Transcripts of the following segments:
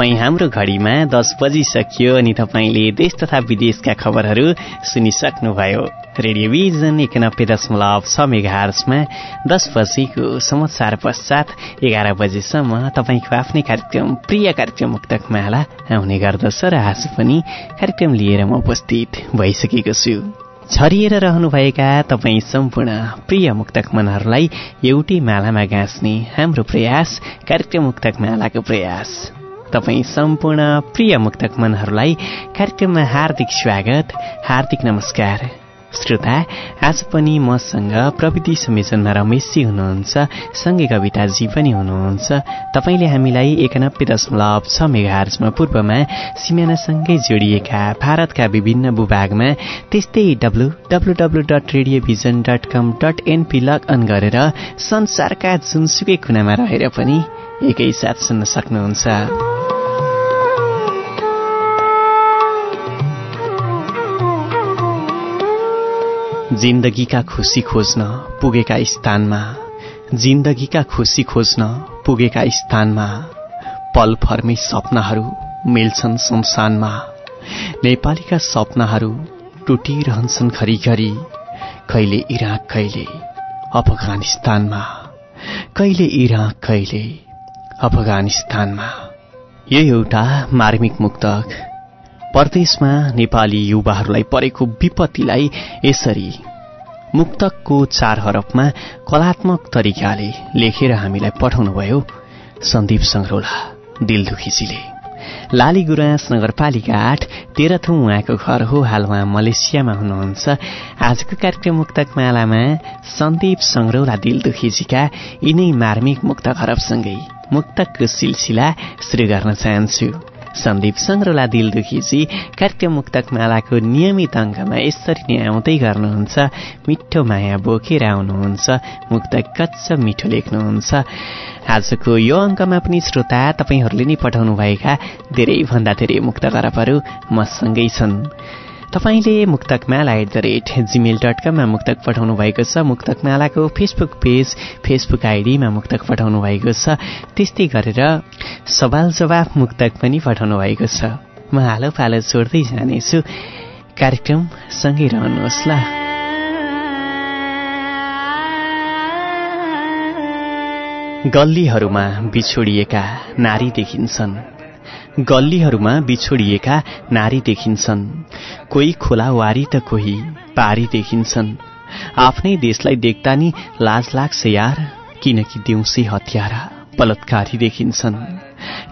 तपाईँ हाम्रो घडीमा दस बजिसकियो अनि तपाईँले देश तथा विदेशका खबरहरू सुनिसक्नुभयो। रेडियोभिजन एकानब्बे दशमलव छ मेगाहर्समा दस बजीको समाचार पश्चात एघार बजेसम्म तपाईँको आफ्नै कार्यक्रम प्रिय कार्यक्रम मुक्तक माला आउने गर्दछ र आज पनि कार्यक्रम लिएर म उपस्थित भइसकेको छु। छरिएर रहनुभएका तपाईँ सम्पूर्ण प्रिय मुक्तक मनहरूलाई एउटै मालामा गाँच्ने हाम्रो प्रयास कार्यक्रम मुक्तक मालाको प्रयास। तपाईँ सम्पूर्ण प्रिय मुक्तक मनहरूलाई कार्यक्रममा हार्दिक स्वागत हार्दिक नमस्कार। श्रोता आज पनि मसँग प्रविधि संयोजनमा रमेशजी हुनुहुन्छ सँगै कविताजी पनि हुनुहुन्छ। तपाईँले हामीलाई एकानब्बे दशमलव छ मेगार्समा पूर्वमा सिमानासँगै जोडिएका भारतका विभिन्न भूभागमा त्यस्तै W W W dot radiovision dot com dot NP log on गरेर संसारका जुनसुकै कुनामा रहेर पनि एकैसाथ सुन्न सक्नुहुन्छ। जिन्दगीका खुसी खोज्न पुगेका स्थानमा जिन्दगीका खुसी खोज्न पुगेका स्थानमा पल फर्मी सपनाहरू मिल्छन् शमशानमा नेपालीका सपनाहरू टुटिरहन्छन् घरिघरि कहिले इराक कहिले अफगानिस्तानमा कहिले इराक कहिले अफगानिस्तानमा। यो एउटा मार्मिक मुक्तक। परदेशमा नेपाली युवाहरूलाई परेको विपत्तिलाई यसरी मुक्तकको चार हरफमा कलात्मक तरिकाले लेखेर हामीलाई पठाउनुभयो सन्दीप सङ्ग्रौला दिलदुखीजीले। लाली गुराँस नगरपालिका आठ तेह्रथौँ उहाँको घर हो हाल उहाँ मलेसियामा हुनुहुन्छ। आजको कार्यक्रम मुक्तक मालामा सन्दीप सङ्ग्रौला दिलदुखीजीका यिनै मार्मिक मुक्तक हरफसँगै मुक्तकको सिलसिला सुरु गर्न चाहन्छु। सन्दीप सङ्ग्रौला दिलदुखीजी कार्यक्रम मुक्तक मालाको नियमित अङ्कमा यसरी नै आउँदै गर्नुहुन्छ। मिठो माया बोकेर आउनुहुन्छ। मुक्तक कच्च मिठो लेख्नुहुन्छ। आजको यो अङ्कमा पनि श्रोता तपाईँहरूले नै पठाउनुभएका धेरैभन्दा धेरै मुक्त गरपहरू मसँगै छन्। तपाईँले Muktakmala at the rate Gmail dot कममा मुक्तक पठाउनु भएको छ। मुक्तकमालाको फेसबुक पेज फेसबुक आइडीमा मुक्तक पठाउनु भएको छ। त्यस्तै गरेर सवाल जवाफ मुक्तक पनि पठाउनु भएको छ। म हालो पालो छोड्दै जानेछु। कार्यक्रम सँगै रहनुहोस् ल। गल्लीहरूमा बिछोडिएका नारी देखिन्छन्। गल्लीहरूमा बिछोडिएका नारी देखिन्छन्। कोही खोलावारी त कोही पारी देखिन्छन्। आफ्नै देशलाई देख्दा नि लाज लाग्छ यार किनकि देउसी हत्यारा बलात्कारी देखिन्छन्।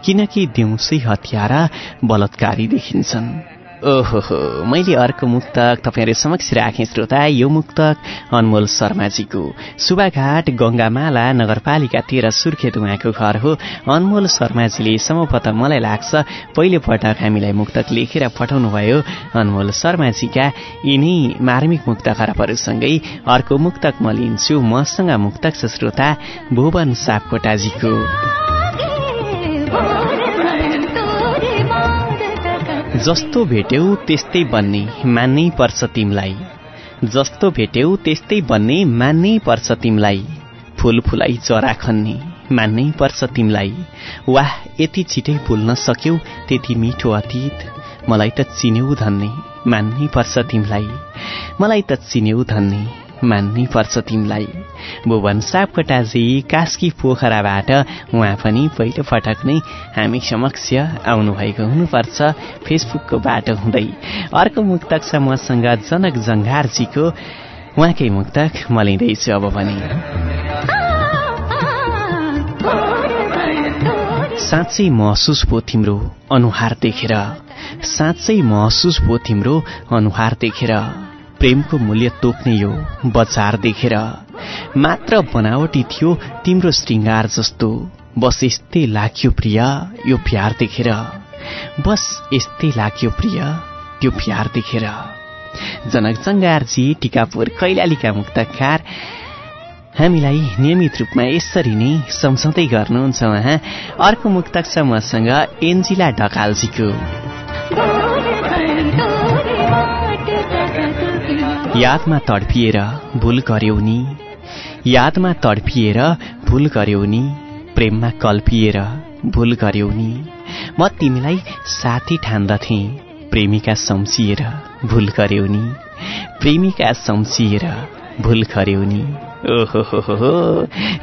किनकि देउसी हत्यारा बलात्कारी देखिन्छन्। ओहो मैले अर्को मुक्तक तपाईँहरू समक्ष राखेँ श्रोता यो मुक्तक अनमोल शर्माजीको। सुबाघाट गङ्गामाला नगरपालिका तेह्र सुर्खेत उहाँको घर हो। अनमोल शर्माजीले सम्भवतः मलाई लाग्छ पहिलो पटक हामीलाई मुक्तक लेखेर पठाउनुभयो अनमोल शर्माजीका यिनै मार्मिक मुक्त खराबहरूसँगै अर्को मुक्तक म लिन्छु। मसँग मुक्तक छ श्रोता भुवन सापकोटाजीको। जस्तो भेट्यौ त्यस्तै बन्ने मान्नै पर्छ तिमीलाई। जस्तो भेट्यौ त्यस्तै बन्ने मान्नै पर्छ तिमीलाई। फुल फुलाई चरा खन्ने मान्नै पर्छ तिमीलाई। वाह यति छिटै भुल्न सक्यौ त्यति मिठो अतीत। मलाई त चिन्यौ धन्ने मान्नै पर्छ तिमीलाई। मलाई त चिन्यौ धन्ने मान्नै पर्छ तिमीलाई। भुवन सापकोटाजी कास्की पोखराबाट उहाँ पनि पहिलो पटक नै हामी समक्ष आउनुभएको हुनुपर्छ फेसबुकको बाटो हुँदै। अर्को मुक्तक छ मसँग जनक जङ्घारजीको। उहाँकै मुक्तक म लिँदैछु अब पनि साँच्चै महसुस भयो तिम्रो अनुहार देखेर। साँच्चै महसुस भयो तिम्रो अनुहार देखेर। प्रेमको मूल्य तोक्ने यो बजार देखेर मात्र बनावटी थियो तिम्रो श्रृङ्गार जस्तो। बस यस्तै लाग्यो प्रिय यो प्यार देखेर। बस यस्तै लाग्यो प्रिय त्यो प्यार देखेर। जनक जङ्गारजी टिकापुर कैलालीका मुक्तकार हामीलाई नियमित रूपमा यसरी नै सम्झँदै गर्नुहुन्छ उहाँ। अर्को मुक्तक छ मसँग एन्जिला ढकालजीको। यादमा तडपिएर भुल गर्यौ नि। यादमा तडपिएर भुल गर्यौ नि। प्रेममा कल्पिएर भुल गर्यौ नि। म तिमीलाई साथी ठान्दथे। प्रेमिका सम्सिएर भुल गर्यौ नि। प्रेमिका सम्सिएर भुल गर्यौ नि। ओहो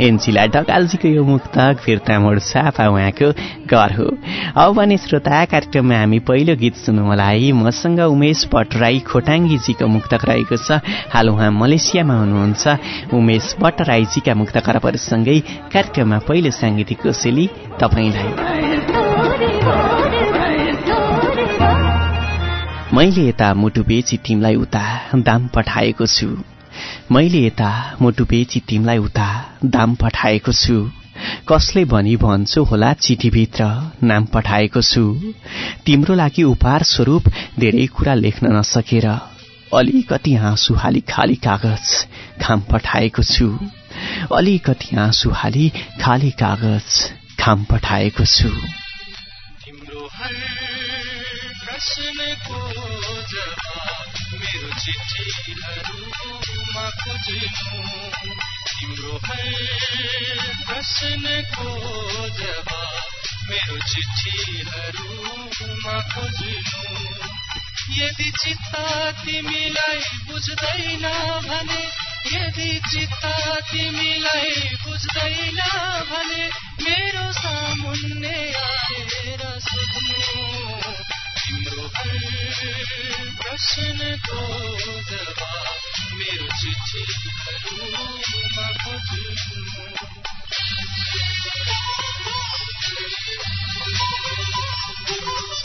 एन्सिला ढकालजीको यो मुक्तक फिर्ता मोड साफा उहाँको घर हो अब भने श्रोता कार्यक्रममा हामी पहिलो गीत सुन्नुलाई मसँग उमेश भट्टराई खोटाङ्गीजीको मुक्तक रहेको छ हाल उहाँ मलेसियामा हुनुहुन्छ उमेश भट्टराईजीका मुक्त कार्यक्रममा पहिलो साङ्गीतिक कोसेली तपाईँलाई मैले यता मुटु बेची तिमीलाई उता दाम पठाएको छु मैले यता मुटु बेची तिमीलाई उता दाम पठाएको छु। कसले भनी भन्छु होला चिठीभित्र नाम पठाएको छु। तिम्रो लागि उपहार स्वरूप धेरै कुरा लेख्न नसकेर अलिकति आँसु हाली खाली कागज खाम पठाएको छु। अलिकति आँसु हाली खाली कागज खाम पठाएको छु। चिठीहरूमा खोज्नु तिम्रो हर प्रश्नको जवाब मेरो चिठीहरूमा खोज्नु यदि चित्त तिमीलाई बुझ्दैन भने यदि चित्त तिमीलाई बुझ्दैन भने मेरो सामुन्ने आएर सोध्नु तिम्रो हर प्रश्नको जवाब मेरो चिठीहरूमा खोज्नु भुल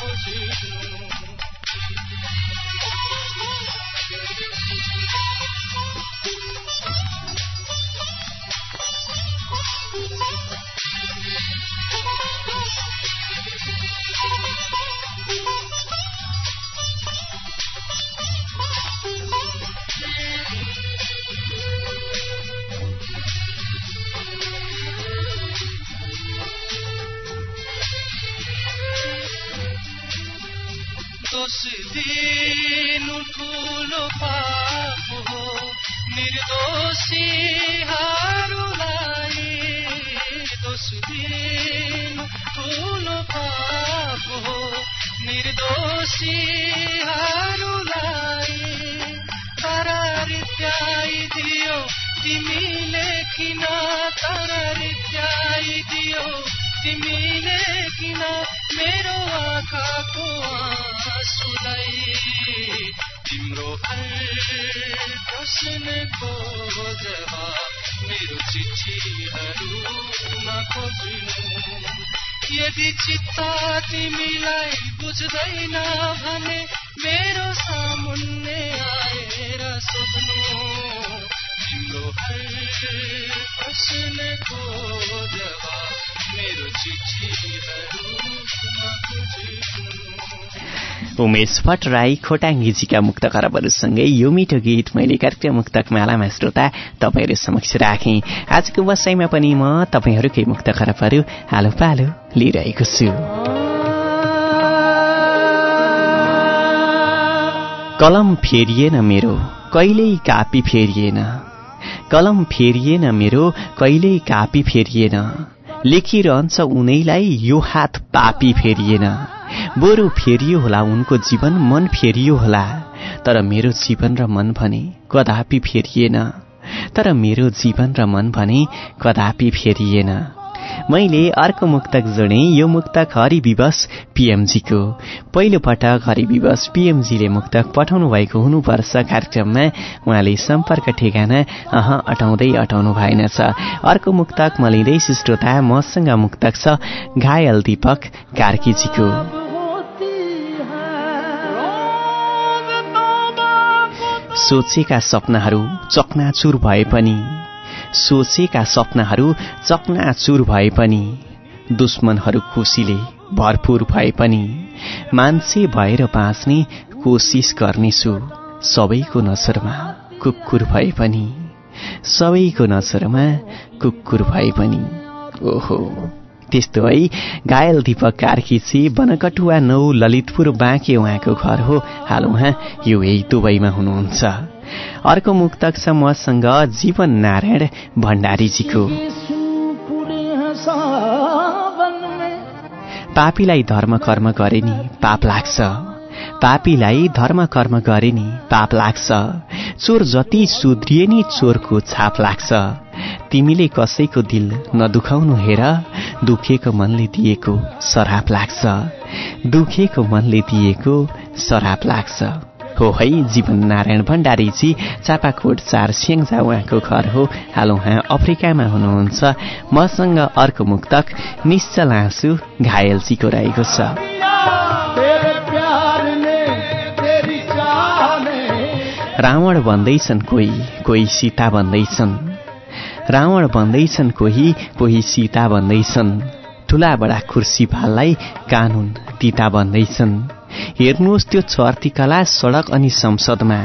Thank you. तिमीले किन तर रित्याइदियो तिमीले किन मेरो आँखाको आँसुलाई तिम्रो हर प्रश्नको जवाब मेरो चिठीहरूमा खोज्नु। यदि चित्त तिमीलाई बुझ्दैन भने मेरो सामुन्ने आएर सोध्नु। तिम्रो हर प्रश्नको जवाब मेरो उमेश भट्टराई खोटाङ्गीजीका मुक्त खरबहरूसँगै यो मिठो गीत मैले कार्यक्रम मुक्तक मालामा श्रोता तपाईँहरू समक्ष राखेँ। आजको बसाइमा पनि म तपाईँहरूकै मुक्त खरबहरू आलो पालो लिइरहेको छु। कलम फेरिएन मेरो कहिल्यै कापी फेरिएन। कलम फेरिएन मेरो कहिल्यै कापी फेरिएन। लेखिरहन्छ उनैलाई यो हात पापी फेरिएन। बरु फेरियो होला उनको जीवन मन फेरियो होला। तर मेरो जीवन र मन भने कदापि फेरिएन। तर मेरो जीवन र मन भने कदापि फेरिएन। मैले अर्को मुक्तक जोडेँ यो मुक्तक हरिविवश पिएमजीको। पहिलो पटक हरिविवश पिएमजीले मुक्तक पठाउनु भएको हुनुपर्छ कार्यक्रममा। उहाँले सम्पर्क ठेगाना अह अटाउँदै अटाउनु भएनछ अर्को मुक्तक म लिँदैछु श्रोता मसँग मुक्तक छ घायल दीपक कार्कीजीको सोचेका सपनाहरू चकनाचुर भए पनि सोचेका सपनाहरू चकनाचुर भए पनि दुश्मनहरू खुसीले भरपुर भए पनि मान्छे भएर बाँच्ने कोसिस गर्नेछु सबैको नजरमा कुकुर भए पनि सबैको नजरमा कुकुर भए पनि। ओहो त्यस्तो है घायल दीपक कार्कीची बनकटुवा नौ ललितपुर बाँके उहाँको घर हो। हाल उहाँ युए दुबईमा हुनुहुन्छ। अर्को मुक्तक छ मसँग जीवन नारायण भण्डारीजीको। पापीलाई धर्म कर्म गरे नि पाप लाग्छ। पापीलाई धर्म कर्म गरे नि पाप लाग्छ। चोर जति सुध्रिए नि चोरको छाप लाग्छ। तिमीले कसैको दिल नदुखाउनु हेर दुखेको मनले दिएको सराप लाग्छ। दुखेको मनले दिएको सराप लाग्छ। हो है जीवन नारायण भण्डारीजी। चापाकोट चार स्याङ्जा उहाँको घर हो। हाल उहाँ अफ्रिकामा हुनुहुन्छ। मसँग अर्को मुक्तक निश्चल आँसु घायलजीको रहेको छ। रावण भन्दैछन् कोही कोही सीता भन्दैछन् रावण भन्दैछन् कोही कोही सीता भन्दैछन् ठुला बडा खुर्सी भाललाई कानुन तिता भन्दैछन् हेर्नुहोस् त्यो चर्तिकला सडक अनि संसदमा।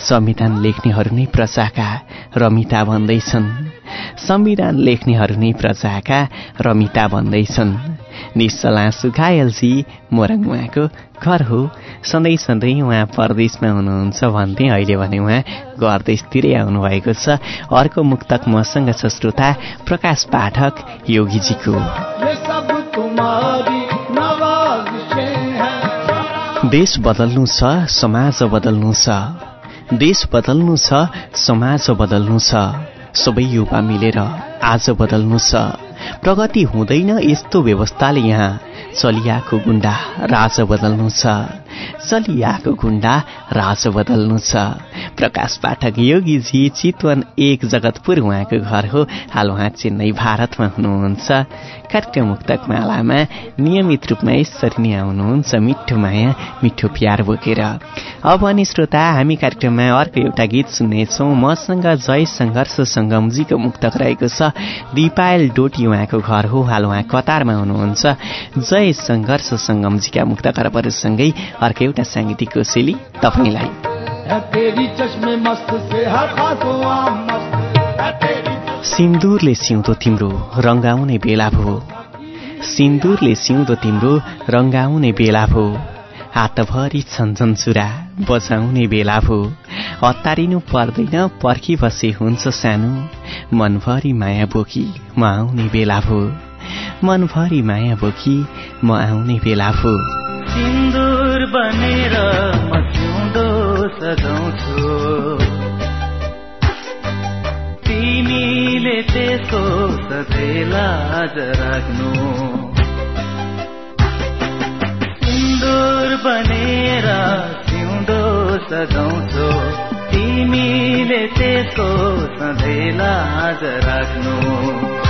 संविधान लेख्नेहरू नै प्रजाका रमिता भन्दैछन्। संविधान लेख्नेहरू नै प्रजाका रमिता भन्दैछन्। निश्चलासु घायलजी मोरङ उहाँको घर हो। सधैँ सधैँ उहाँ परदेशमा हुनुहुन्छ भन्थे अहिले भने उहाँ घरदेशतिरै आउनुभएको छ। अर्को मुक्तक मसँग छ श्रोता प्रकाश पाठक योगीजीको। देश बदल्नु छ समाज बदल्नु छ देश बदल्नु छ समाज बदल्नु छ सबै युवा मिलेर आज बदल्नु छ प्रगति हुँदैन यस्तो व्यवस्थाले यहाँ। चलियाको गुण्डा राज बदल्नु छ चलियाको गुण्डा राज बदल्नु छ प्रकाश पाठक योगीजी चितवन एक जगतपुर उहाँको घर हो। हाल उहाँ चेन्नई भारतमा हुनुहुन्छ। कार्यक्रम मुक्तक मालामा नियमित रूपमा यसरी नै आउनुहुन्छ मिठो माया मिठो प्यार बोकेर। अब अनि श्रोता हामी कार्यक्रममा अर्को एउटा गीत सुन्नेछौँ। मसँग जय सङ्घर्ष सङ्गमजीको मुक्तक रहेको छ। दिपायल डोटी उहाँको घर हो। हाल उहाँ कतारमा हुनुहुन्छ। जय सङ्घर्ष सङ्गमजीका मुक्त खरबहरूसँगै अर्को एउटा साङ्गीतिक कोसेली तपाईँलाई। सिन्दुरले सिउँदो तिम्रो रङ्गाउने बेला भो। सिन्दुरले सिउँदो तिम्रो रङ्गाउने बेला भो। हातभरि छन्छन् चुरा बजाउने बेला भो। हतारिनु पर्दैन पर्खी बसे हुन्छ सानो। मनभरि माया बोकी म आउने बेला भो। मनभरि माया बोकी म आउने बेला भो। सिन्दुर बनेर म सिउँदो सजाउँछु। तिमीले त्यसो सधैँ लाज राख्नु। बनेर सिउँदो सजाउँछौ। तिमीले त्यसको सधैँ लाज राख्नु।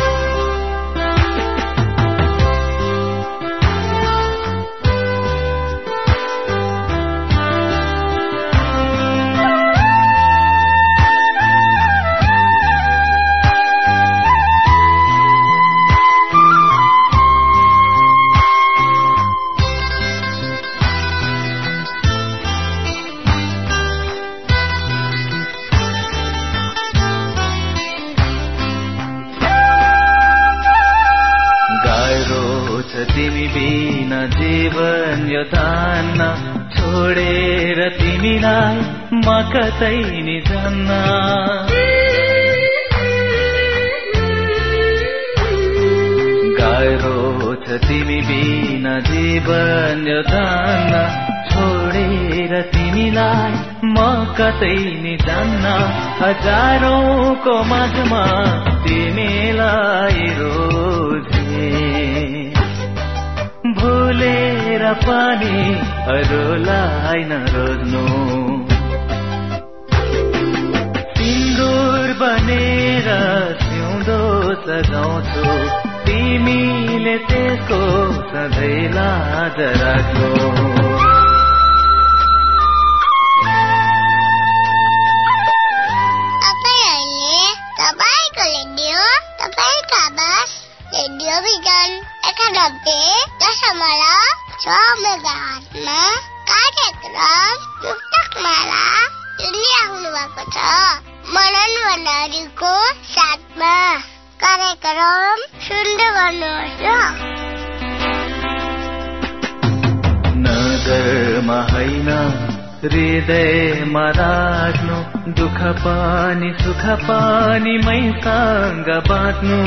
हृदयमा राख्नु दुःख पानी सुख पानी मैसँग बाँच्नु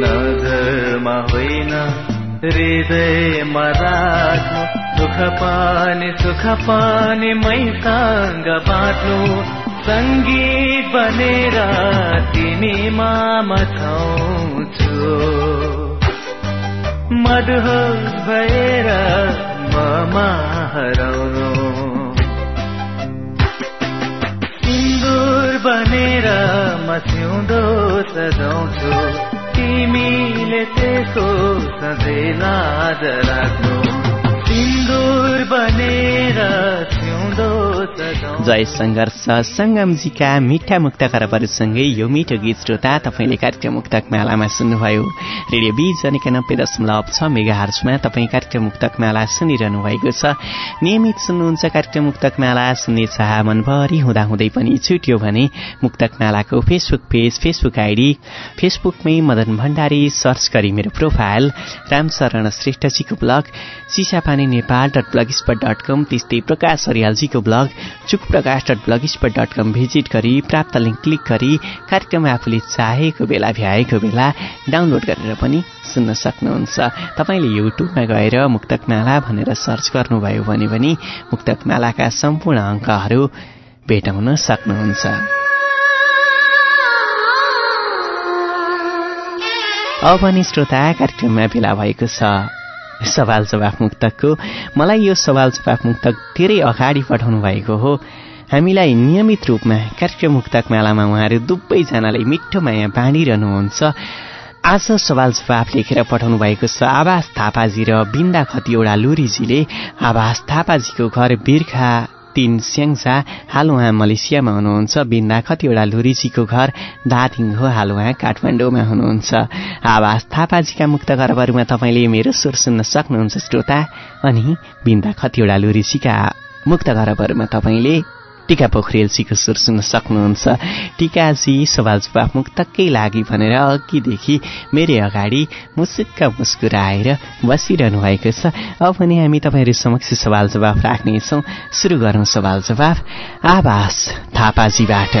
नगरमा होइन हृदयमा राख्नु दुःख पानी सुख पानी मैसँग बाँच्नु सङ्गीत बनेर तिमीमा मथाउँछु मधुर भएर ममा हराउनु। सिन्दुर बनेर मस्यौँदो सजाउँछु। तिमीले त्यसो सधैँ लाज राख्नु। सिन्दुर बनेर जय सङ्घर्ष सङ्गमजीका मिठा मुक्त खरबहरूसँगै यो मिठो गीत श्रोता तपाईँले कार्यक्रम मुक्तक मालामा सुन्नुभयो। रेडियो बिज एकानब्बे दशमलव छ मेगा हार्समा तपाईँ कार्यक्रम मुक्तक माला सुनिरहनु भएको छ। नियमित सुन्नुहुन्छ कार्यक्रम मुक्तक माला सुन्ने चाह मनभरि हुँदाहुँदै पनि छुट्यो भने मुक्तक मालाको फेसबुक पेज फेसबुक आइडी फेसबुकमै मदन भण्डारी सर्च गरी मेरो profile Ramsharan श्रेष्ठजीको blog Chisapani Nepal dot blogspot dot com त्यस्तै प्रकाश हरियालजीको ब्लग चुक Prakash dot blogspot dot com visit गरी प्राप्त लिङ्क क्लिक गरी कार्यक्रम आफूले चाहेको बेला भ्याएको बेला डाउनलोड गरेर पनि सुन्न सक्नुहुन्छ। तपाईँले युट्युबमा गएर मुक्तकमाला भनेर सर्च गर्नुभयो भने पनि मुक्तकमालाका सम्पूर्ण अङ्कहरू भेटाउन सक्नुहुन्छ। अब पनि श्रोता कार्यक्रममा भेला भएको छ। सवाल जवाफ मुक्तकको मलाई यो सवाल जवाफ मुक्तक धेरै अगाडि पठाउनु भएको हो। हामीलाई नियमित रूपमा कार्यक्रम मुक्तक मेलामा उहाँहरू दुवैजनाले मिठो माया बाँडिरहनुहुन्छ। आज सवाल जवाफ लेखेर पठाउनु भएको छ आवास थापाजी र बिन्दा खतिवडा लुरीजीले। आवास थापाजीको घर बिर्खा तीन स्याङ्सा हाल उहाँ मलेसियामा हुनुहुन्छ। बिन्दा कतिवटा लुरिजीको घर दाथिङ हो हाल उहाँ काठमाडौँमा हुनुहुन्छ। आवाज थापाजीका मुक्त घरहरूमा तपाईँले मेरो स्वर सुन्न सक्नुहुन्छ श्रोता। अनि बिन्दा कतिवटा लुरिजीका मुक्त घरहरूमा तपाईँले टिका पोखरेलजीको सुर सुन्न सक्नुहुन्छ। टिकाजी सवाल जवाफ मुक्तकै लागि भनेर अघिदेखि मेरै अगाडि मुसुक्क मुस्कुराएर बसिरहनु भएको छ। अब पनि हामी तपाईँहरू समक्ष सवाल जवाफ राख्नेछौँ सुरु गरौँ सवाल जवाफ आवास थापाजीबाट।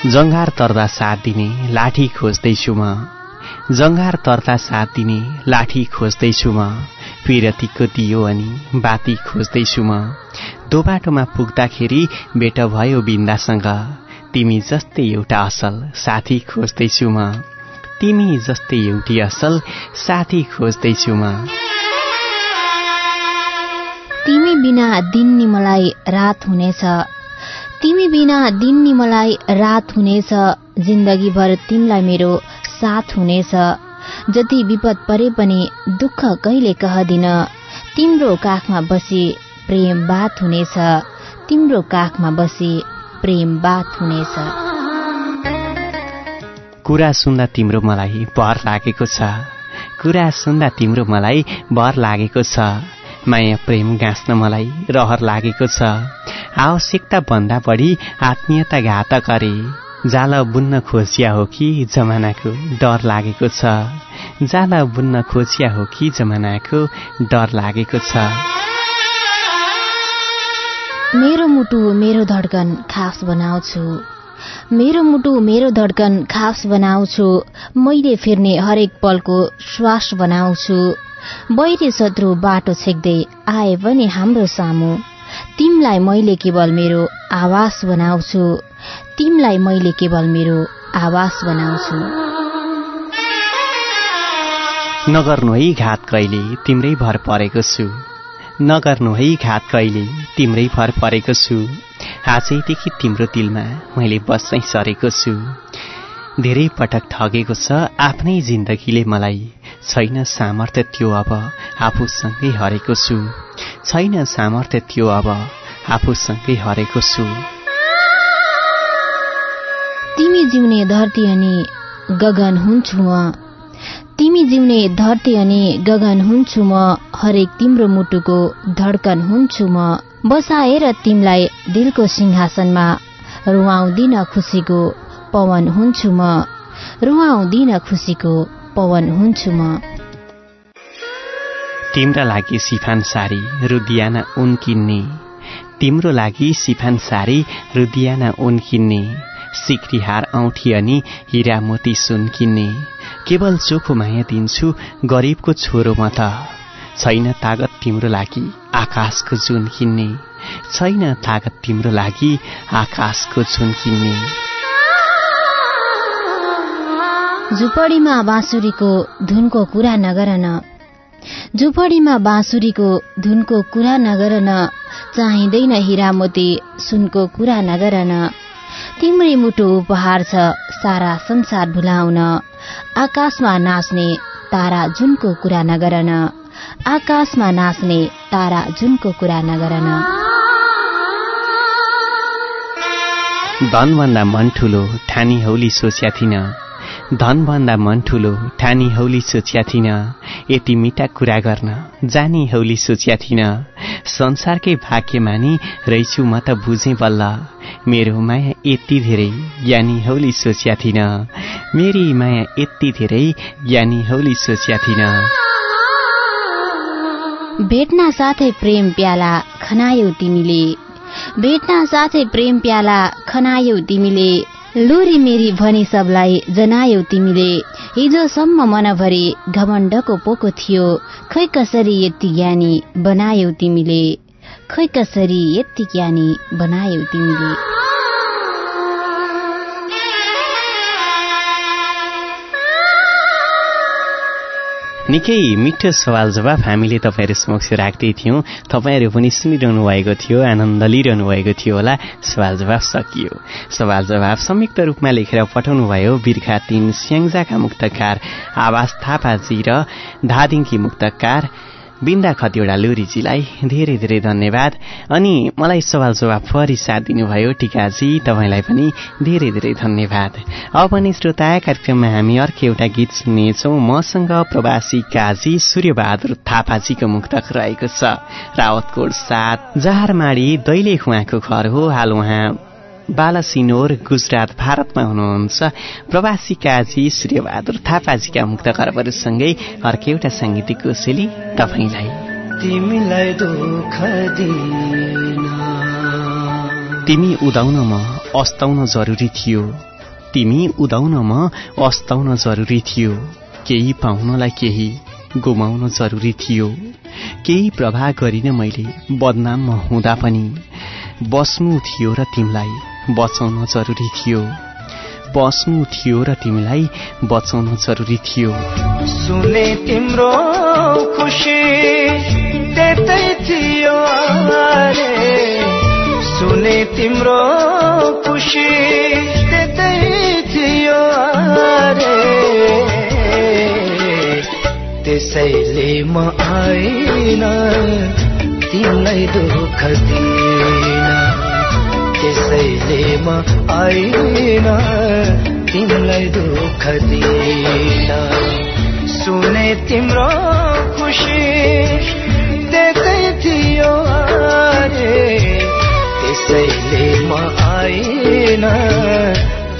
जङ्घार तर्दा साथ दिने लाठी खोज्दैछु म। जङ्घार तर्ता साथ दिने लाठी खोज्दैछु म। पिरतीको दियो अनि बाती खोज्दैछु म। दोबाटोमा पुग्दाखेरि भेट भयो बिन्दासँग। तिमी जस्तै एउटा असल साथी खोज्दैछु म। तिमी जस्तै एउटी असल साथी खोज्दैछु म। तिमी बिना दिन नि मलाई रात हुनेछ। तिमी बिना दिन नि मलाई रात हुनेछ। जिन्दगीभर तिमीलाई मेरो साथ हुनेछ। जति विपद परे पनि दुःख कहिले कहदिन। तिम्रो काखमा बसी प्रेम बात हुनेछ। तिम्रो काखमा बसी प्रेम बात हुनेछ। कुरा सुन्दा तिम्रो मलाई भर लागेको छ। कुरा सुन्दा तिम्रो मलाई भर लागेको छ। माया प्रेम गाँच्न मलाई रहर लागेको छ। आवश्यकता भन्दा बढी आत्मीयता घात गरे। जाल बुन्न खोजिया हो कि जमानाको डर लागेको छ? जाल बुन्न खोजिया हो कि जमानाको डर लागेको छ? मेरो मुटु मेरो धड्कन खास बनाउँछु। मेरो मुटु मेरो धड्कन खास बनाउँछु। मैले फेर्ने हरेक पलको श्वास बनाउँछु। बैरी शत्रु बाटो छेक्दै आए पनि हाम्रो सामु। तिमलाई मैले केवल मेरो आवास बनाउँछु। तिमलाई मैले केवल मेरो आवास बनाउँछु। नगर्नु है घात कहिले तिम्रै भर परेको छु। नगर्नु है घात कहिले तिम्रै भर परेको छु। आजैदेखि तिम्रो दिलमा मैले बस्दै सरेको छु। धेरै पटक ठगेको छ आफ्नै जिन्दगीले मलाई। छैन सामर्थ्य त्यो अब आफूसँगै हरेको छु। छैन सामर्थ्य त्यो अब आफूसँगै हरेको छु। तिमी जिउने धरती अनि गगन हुन्छु म। तिमी जिउने धरती अनि गगन हुन्छु म। हरेक तिम्रो मुटुको धड्कन हुन्छु म। बसाएर तिमीलाई दिलको सिंहासनमा रुवाउँदिन खुसीको पवन हुन्छु म। रुवाउँदिन खुसीको पवन हुन्छु म। तिम्रा लागि सिफान सारी रुदियाना उन किन्ने। तिम्रो लागि सिफान सारी रुदियाना उन किन्ने। सिक्रिहार औँठी अनि हिरा मोती सुन किन्ने। केवल चोखो माया दिन्छु गरिबको छोरो म त। छैन तागत तिम्रो लागि आकाशको जुन किन्ने। छैन तागत तिम्रो लागि आकाशको जुन किन्ने। झुपडीमा बाँसुरीको धुनको कुरा नगरन। झुपडीमा बाँसुरीको धुनको कुरा नगरन। चाहिँदैन हिरा मोती सुनको कुरा नगरन। तिम्रै मुटु उपहार छ सारा संसार भुलाउन। आकाशमा नाच्ने तारा जुनको कुरा नगरन। आकाशमा नाच्ने तारा जुनको कुरा नगरन। धनभन्दा मन ठुलो ठानी हौली सोच्या थिन। धनभन्दा मन ठुलो ठानी हौली सोच्या थिन यति मिठा कुरा गर्न जानी हौली सोच्या थिन संसारकै भाग्य मानी रहेछु म त बुझेँ बल्ल मेरो माया यति धेरै ज्ञानी हौली सोच्या थिन मेरी माया यति धेरै ज्ञानी हौली सोच्या थिन भेट्न साथै प्रेम प्याला खनायौ तिमीले। भेट्न साथै प्रेम प्याला खनायौ तिमीले। लुरी मेरी भनी सबलाई जनायौ तिमीले। हिजोसम्म मनभरि घमण्डको पोको थियो। खै कसरी यति ज्ञानी बनायौ तिमीले? खै कसरी यति ज्ञानी बनायौ तिमीले? निकै मिठो सवाल जवाफ हामीले तपाईँहरू समक्ष राख्दै थियौँ। तपाईँहरू पनि सुनिरहनु भएको थियो आनन्द लिइरहनु भएको थियो होला सवाल जवाफ सकियो। सवाल जवाफ संयुक्त रूपमा लेखेर पठाउनु भयो बिर्खा तीन स्याङ्जाका मुक्तकार आवास थापाजी र धादिङकी मुक्तकार। बिन्दा खतिवडा लुरीजीलाई धेरै धेरै धन्यवाद। अनि मलाई सवाल जवाब फरि साथ दिनुभयो टिकाजी तपाईँलाई पनि धेरै धेरै धन्यवाद। अब पनि श्रोता कार्यक्रममा हामी अर्को एउटा गीत सुन्नेछौँ। मसँग प्रवासी काजी सूर्यबहादुर थापाजीको मुक्तक रहेको छ। रावतकोट साथ जहारमाडी दैले उहाँको घर हो। हाल उहाँ बालसिनोर गुजरात भारतमा हुनुहुन्छ। प्रवासी काजी सूर्यबहादुर थापाजीका मुक्त खरबहरूसँगै अर्को एउटा साङ्गीतिक कोसेली तपाईँलाई। तिमी उदाउन म अस्ताउन जरुरी थियो। तिमी उदाउन म अस्ताउन जरुरी थियो। केही पाउनलाई केही गुमाउन जरुरी थियो। केही प्रभाव गरिन मैले बदनाममा हुँदा पनि। बस्नु थियो र तिमीलाई। बचाउन जरुरी थियो। बस्नु थियो र तिमीलाई बचाउन जरुरी थियो। सुने तिम्रो खुसी त्यतै थियो सुने तिम्रो खुसी त्यतै थियो त्यसैले म आइन तिमीलाई दुःख दिन त्यसैले म आइन तिमीलाई दुःख दिन सुने तिम्रो खुसी त्यतै थियो त्यसैले म आइन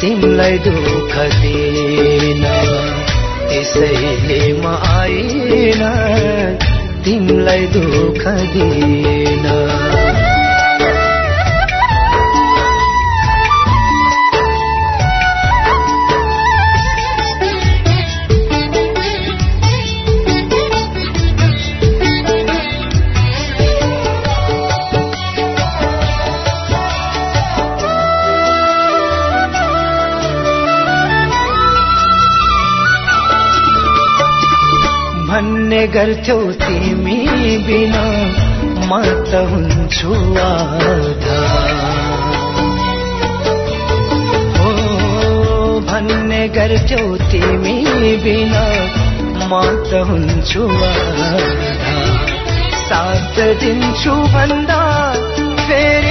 तिमीलाई दुःख दिन त्यसैले म आइन तिमीलाई दुःख दिन भन्ने गर्थ्यौ तिमी बिना म त हुन्छु आधा। हो भन्ने गर्थ्यौ तिमी बिना म त हुन्छु आधा साथ दिन्छु भन्दा फेरि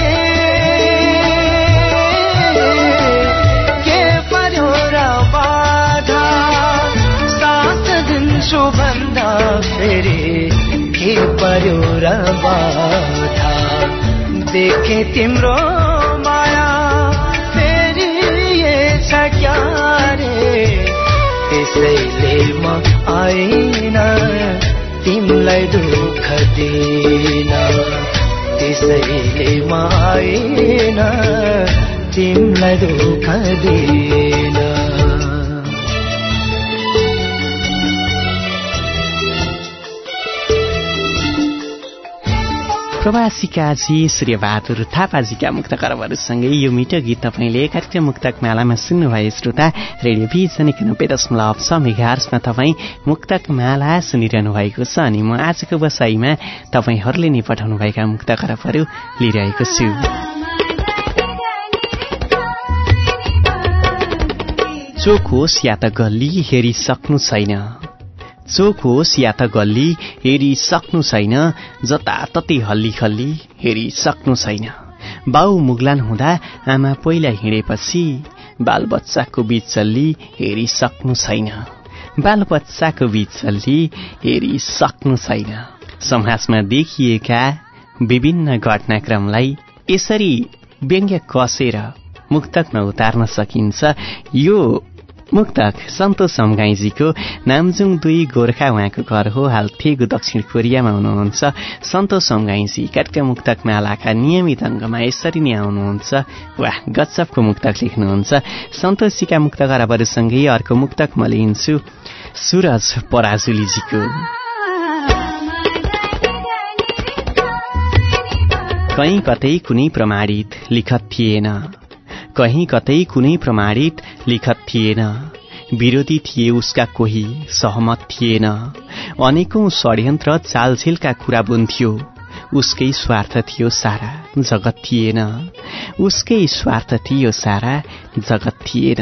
दिन्छु भन्दा फेरि के पर्यो र बाधा देखे तिम्रो माया फेरि छ रे त्यसैले म आइन तिमीलाई दुःख दिन। त्यसैले म आइन तिमीलाई दुःख दिन। प्रवासी काजी सूर्यबहादुर थापाजीका मुक्त करबहरूसँगै यो मिठो गीत तपाईँले कार्यक्रम मुक्तक मालामा सुन्नुभयो। श्रोता रेडियो भिजन एकानब्बे दशमलव छ मेघार्समा तपाईँ मुक्तक माला सुनिरहनु भएको छ अनि म आजको बसाइमा तपाईँहरूले नै पठाउनुभएका मुक्त करबहरू लिइरहेको छु। चोक होस् या त गल्ली हेरिसक्नु छैन। चोक होस् या त गल्ली हेरिसक्नु छैन जताततै हल्ली खल्ली हेरिसक्नु छैन। बाउ मुगलान हुँदा आमा पहिला हिँडेपछि बालबच्चाको बीच चल्ली हेरिसक्नु छैन। बालबच्चाको बीच चल्ली हेरिसक्नु छैन। समाजमा देखिएका विभिन्न घटनाक्रमलाई यसरी व्यङ्ग्य कसेर मुक्तकमा उतार्न सकिन्छ। यो मुक्तक सन्तोष समगाईजीको नामजुङ दुई गोर्खा उहाँको घर हो। हाल थेगु दक्षिण कोरियामा हुनुहुन्छ। सन्तोष समगाईजी कार्यक्रम मुक्तक मालाका नियमित अङ्गमा यसरी नै आउनुहुन्छ। वा गच्छपको मुक्तक लेख्नुहुन्छ। सन्तोषजीका मुक्त खराबहरूसँगै अर्को मुक्तक म लिन्छु। सुरज पराजुलीजीको। कहीँ कतै कुनै प्रमाणित लिखत थिएन। कहीँ कतै कुनै प्रमाणित लिखत थिएन। विरोधी थिए उसका कोही सहमत थिएन। अनेकौं षड्यन्त्र चालझेलका कुरा बुन्थ्यो। उसकै स्वार्थ थियो सारा जगत थिएन। उसकै स्वार्थ थियो सारा जगत थिएन।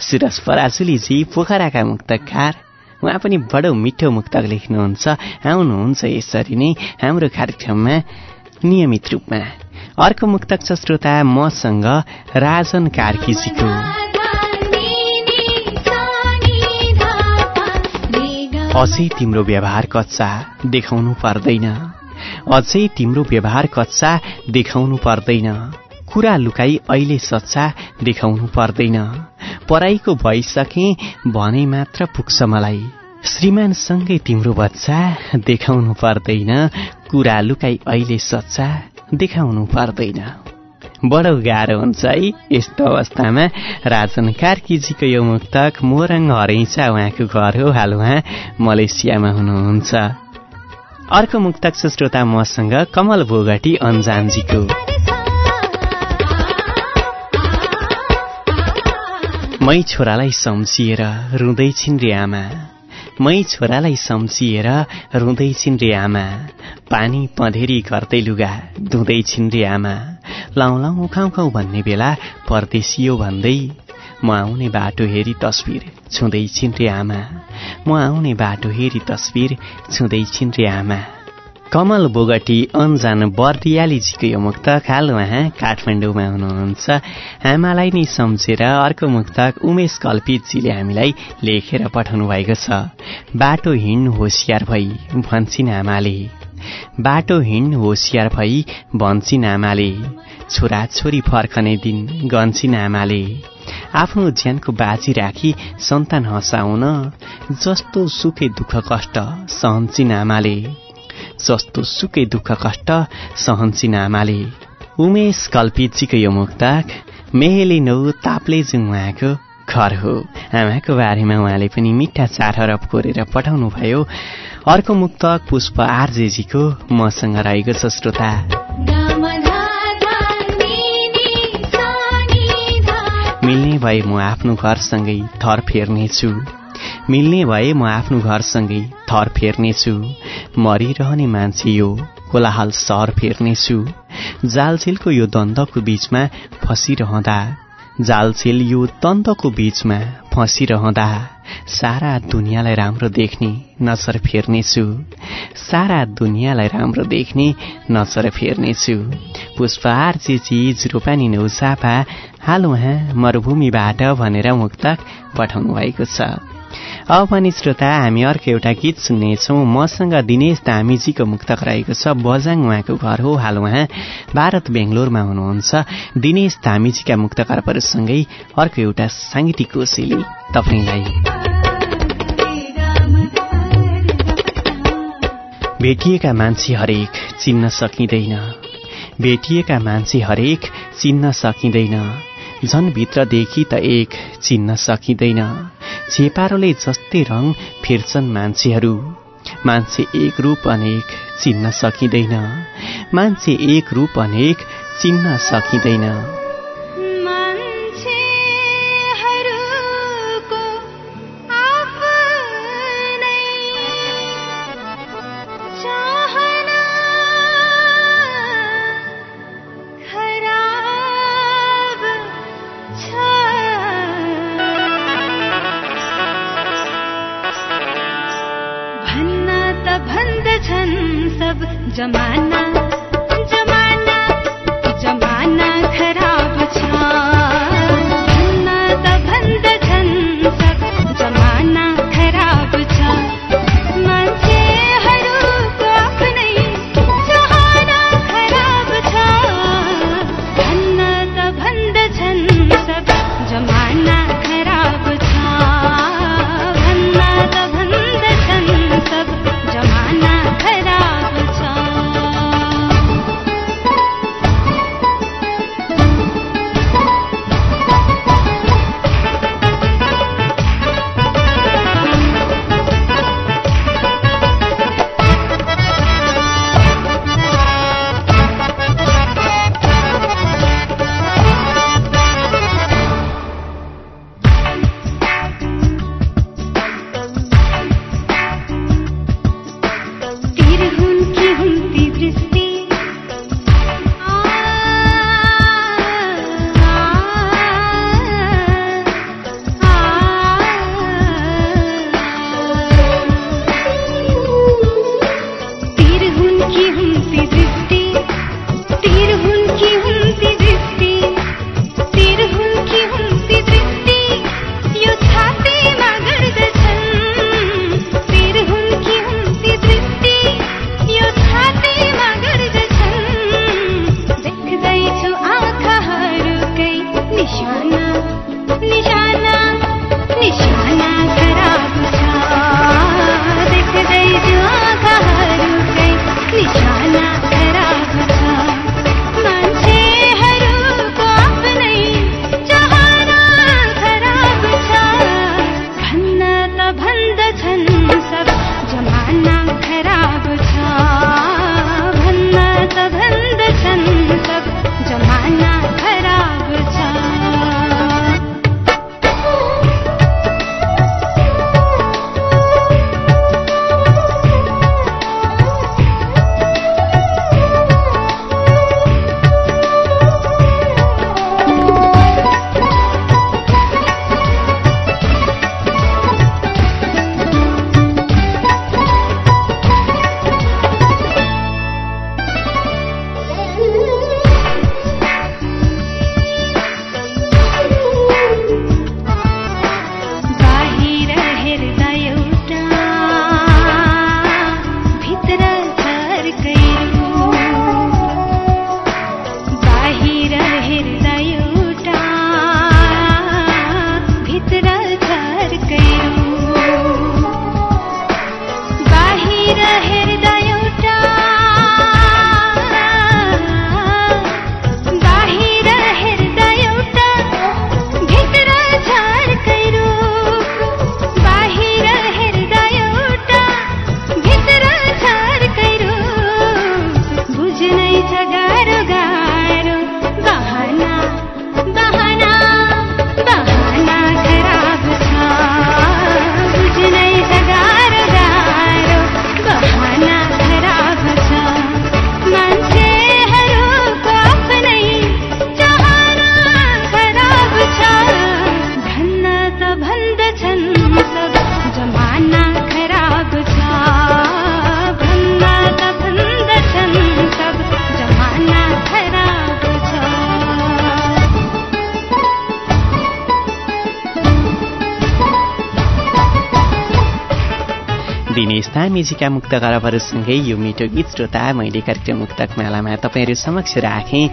सुरज पराजुलीजी पोखराका मुक्तकार उहाँ पनि बडो मिठो मुक्तक लेख्नुहुन्छ। आउनुहुन्छ यसरी नै हाम्रो कार्यक्रममा नियमित रूपमा। अर्को मुक्तक छ श्रोता मसँग राजन कार्कीजीको अझै तिम्रो व्यवहार कच्चा देखाउनु पर्दैन। अझै तिम्रो व्यवहार कच्चा देखाउनु पर्दैन। कुरा लुकाई अहिले सच्चा देखाउनु पर्दैन। पराईको भइसके भने मात्र पुग्छ मलाई। श्रीमानसँगै तिम्रो बच्चा देखाउनु पर्दैन। कुरा लुकाई अहिले सच्चा देखाउनु पर्दैन। बडो गाह्रो हुन्छ है यस्तो अवस्थामा। राजन कार्कीजीको यो मुक्तक मोरङ हरैचा उहाँको घर हो हाल उहाँ मलेसियामा हुनुहुन्छ। अर्को मुक्तक छ श्रोता मसँग कमल बोगटी अन्जानजीको। मै छोरालाई सम्झिएर रुँदैछिन् रे आमा। मै छोरालाई सम्झिएर रुँदैछिन् रे आमा। पानी पँधेरी गर्दै लुगा धुँदैछिन् रे आमा। लाउँ लाउँ खाउँ खाउँ भन्ने बेला परदेशियो भन्दै म आउने बाटो हेरी तस्बिर छुँदैछिन् रे आमा। म आउने बाटो हेरी तस्बिर छुँदैछिन् रे आमा। कमल बोगटी अन्जान बर्दियालीजीको यो मुक्तक हाल उहाँ काठमाडौँमा हुनुहुन्छ। आमालाई नै सम्झेर अर्को मुक्तक उमेश कल्पितजीले हामीलाई लेखेर पठाउनु भएको छ। बाटो हिँड्नु होसियार भई भन्छिन् आमाले। बाटो हिँड्नु होसियार भई भन्छिन् आमाले। छोराछोरी फर्कने दिन गन्छिन् आमाले। आफ्नो ज्यानको बाजी राखी सन्तान हँसाउन जस्तो सुकै दुःख कष्ट सहन्छिन् आमाले। जस्तो सुकै दुःख कष्ट सहन्छिन् आमाले। उमेश कल्पितजीको यो मुक्तक मेहेली नौ ताप्ले जुङ उहाँको घर हो। आमाको बारेमा उहाँले पनि मिठा चार हरफ कोरेर पठाउनु भयो अर्को मुक्तक पुष्प आरजेजीको मसँग रहेको छ श्रोता। मिल्ने भए म आफ्नो घरसँगै थर फेर्नेछु। मिल्ने भए म आफ्नो घरसँगै थर फेर्नेछु। मरिरहने मान्छे यो कोलाहाल सहर फेर्नेछु। जालछेलको यो द्वन्द्वको बीचमा फसिरहँदा जालछेल यो द्वन्द्वको बीचमा फसिरहँदा सारा दुनियाँलाई राम्रो देख्ने नजर फेर्नेछु। सारा दुनियाँलाई राम्रो देख्ने नजर फेर्नेछु। पुष्पार चीज रोपानी नौसापा हाल उहाँ मरुभूमिबाट भनेर मुक्तक पठाउनु भएको छ। अब पनि श्रोता हामी अर्को एउटा गीत सुन्नेछौँ। मसँग दिनेश धामीजीको मुक्तक रहेको छ। बजाङ उहाँको घर हो। हाल उहाँ भारत बेङ्गलोरमा हुनुहुन्छ। दिनेश धामीजीका मुक्तकरपहरूसँगै अर्को एउटा साङ्गीतिक कोसेली तपाईँलाई। भेटिएका मान्छे हरेक चिन्न सकिँदैन। भेटिएका मान्छे हरेक चिन्न सकिँदैन। झन् भित्रदेखि त एक चिन्न सकिँदैन। छेपारोले जस्तै रङ फिर्छन् मान्छेहरू। मान्छे एक रूप अनेक चिन्न सकिँदैन। मान्छे एक रूप अनेक चिन्न सकिँदैन। मेजीका मुक्त गरबहरूसँगै यो मिठो गीत श्रोता मैले कार्यक्रम मुक्तक मालामा तपाईँहरू समक्ष राखेँ।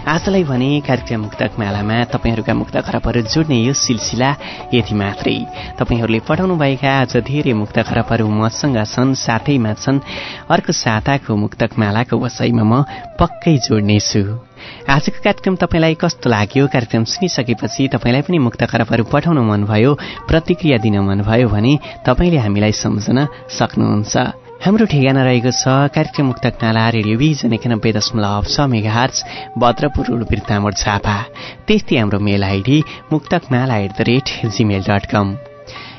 आजलाई भने कार्यक्रम मुक्तक मालामा तपाईँहरूका मुक्त खरबहरू जोड्ने यो सिलसिला यति मात्रै। तपाईँहरूले पठाउनुभएका आज धेरै मुक्त खरबहरू मसँग छन् साथैमा छन्। अर्को साताको मुक्तक मालाको वसाईमा म पक्कै जोड्नेछु। आजको कार्यक्रम तपाईँलाई कस्तो लाग्यो? कार्यक्रम सुनिसकेपछि तपाईँलाई पनि मुक्त खरबहरू पठाउन मनभयो प्रतिक्रिया दिन मनभयो भने तपाईँले हामीलाई सम्झन सक्नुहुन्छ। हाम्रो ठेगाना रहेको छ कार्यक्रम मुक्तक नाला रेडियोभिजन एकानब्बे दशमलव छ मेगा हर्च भद्रपुर बिर्तामोड छापा त्यस्तै हाम्रो mail ID Muktak Mala at the rate Gmail dot com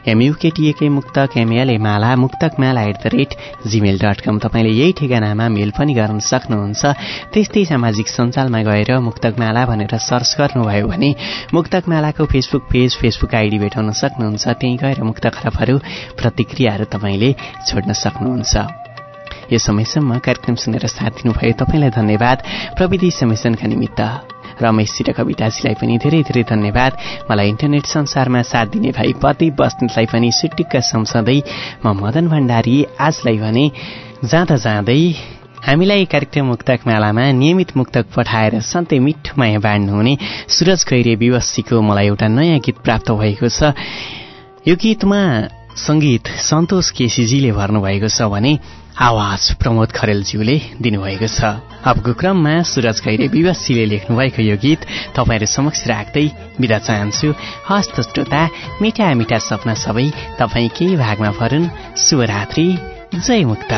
एमयुकेटिएकै Muktak MLA Mala Muktak Mala at the rate Gmail dot com तपाईँले यही ठेगानामा मेल पनि गर्न सक्नुहुन्छ। त्यस्तै सामाजिक सञ्जालमा गएर मुक्तक माला भनेर सर्च गर्नुभयो भने मुक्तक मालाको फेसबुक पेज फेसबुक आइडी भेटाउन सक्नुहुन्छ। त्यहीँ गएर मुक्त खराबहरू प्रतिक्रियाहरू तपाईँले छोड्न सक्नुहुन्छ। यो समयसम्म कार्यक्रम सुनेर साथ दिनुभयो। तपाईँलाई धन्यवाद। प्रविधि समेसनका निमित्त। रमेशजी र कविताजीलाई पनि धेरै धेरै धन्यवाद। मलाई इन्टरनेट संसारमा साथ दिने भाइ पति बस्नेतलाई पनि सुटिक्क सम्झँदै म मदन भण्डारी आजलाई भने जाँदा जाँदै हामीलाई कार्यक्रम मुक्तक मालामा नियमित मुक्तक पठाएर सन्तै मिठो माया बाँड्नुहुने सुरज खैरे विवशीको मलाई एउटा नयाँ गीत प्राप्त भएको छ। यो गीतमा सङ्गीत सन्तोष केसीजीले भर्नुभएको छ भने आवाज प्रमोद खरेलज्यूले दिनुभएको छ। अबको क्रममा सुरज खैरे विवासीले लेख्नुभएको यो गीत तपाईँहरू समक्ष राख्दै बिदा चाहन्छु। हस्त श्रोता मिठा मिठा सपना सबै तपाईँ केही भागमा फरुन् शुभरात्रि जय मुक्त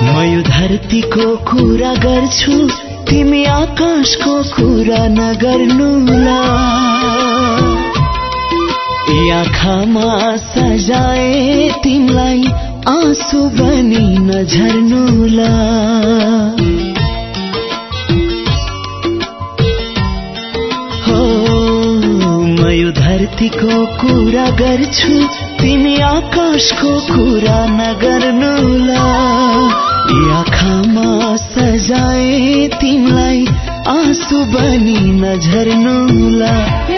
म यो धरतीको गर्छु तिमी आकाशको कुरा नगर्नुला। आँखामा सजाए तिमीलाई आँसु बनी नझर्नुला हो म यो धरतीको कुरा गर्छु तिमी आकाशको कुरा नगर्नुला आँखामा सजाए तिमीलाई आँसु बनी नझर्नुला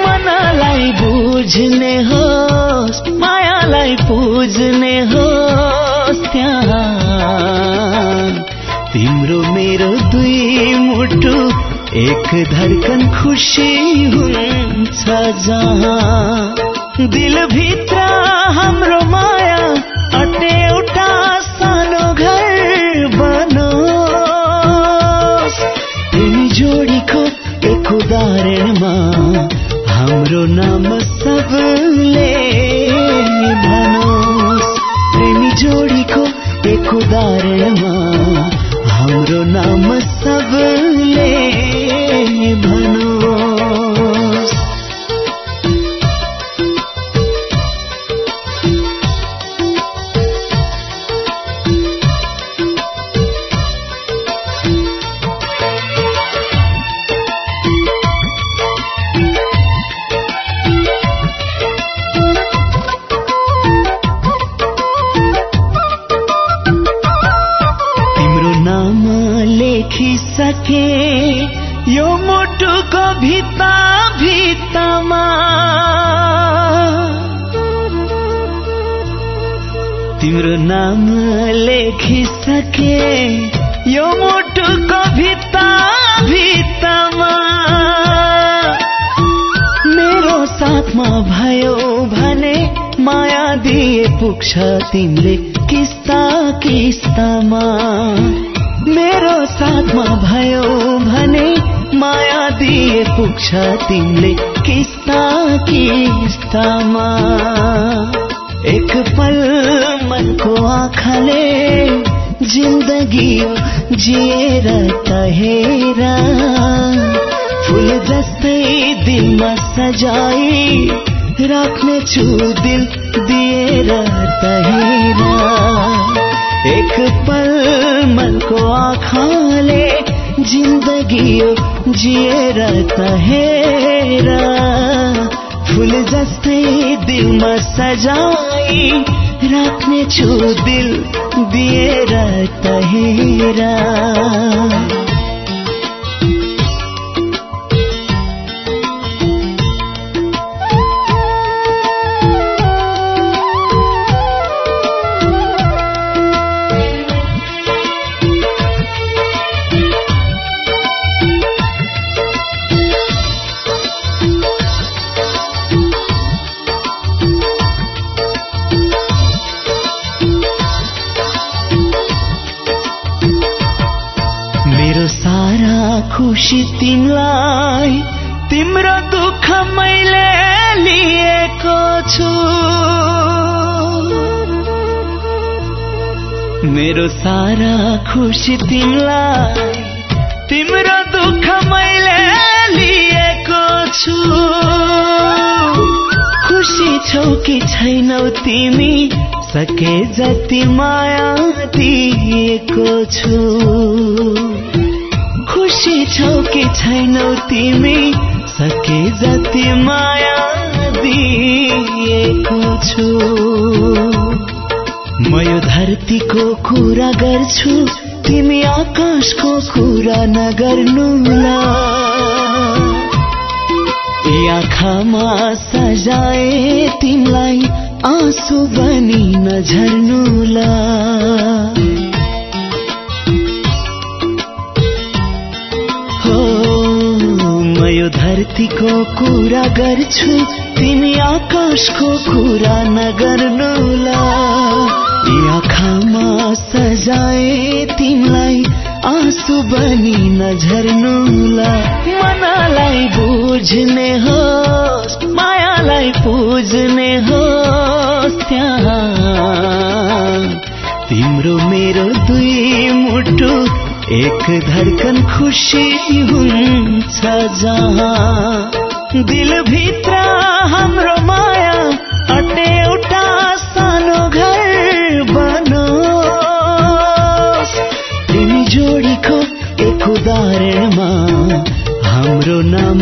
मनलाई बुझ्ने होस् मायालाई पुज्ने होस् त्यहाँ। तिम्रो मेरो दुई मुटु एक धर्कन खुसी हुन्छ जहाँ। दिलभित्र हाम्रो माया अटे हाम्रो तिमीले किस्ता किस्तामा? मेरो साथमा भयो भने माया दिए पुग्छ तिमीले किस्ता किस्तामा? एक पल मनको आँखाले जिन्दगी जिएर हेर। फुल जस्तै दिलमा सजाई राख्ने छु दिल दिएर त हेर एक पल मनको आँखाले जिन्दगी जिएर त हेर। फुल जस्तै दिलमा सजाई राख्ने छु दिल दिएर त हेर। खुसी सारा खुसी तिमीलाई। तिम्रो दुःख मैले लिएको छु। खुसी छौ कि छैनौ तिमी सके जति माया दिएको छु। खुसी छौ कि छैनौ तिमी सके जति माया दिएको छु। म यो धरतीको कुरा गर्छु तिमी आकाशको कुरा नगर्नुला। यी आँखामा सजाए तिमीलाई आँसु बनी नझर्नुला हो म यो धरतीको कुरा गर्छु तिमी आकाशको कुरा नगर्नुला। आँखामा सजाए तिमीलाई आँसु बनी नझर्नुला मनलाई बुझ्ने होस् मायालाई पुज्ने त्यहाँ। तिम्रो मेरो दुई मुटु एक धडकन खुसी हुन्छ जहाँ। दिलभित्र हाम्रो माया हाम्रो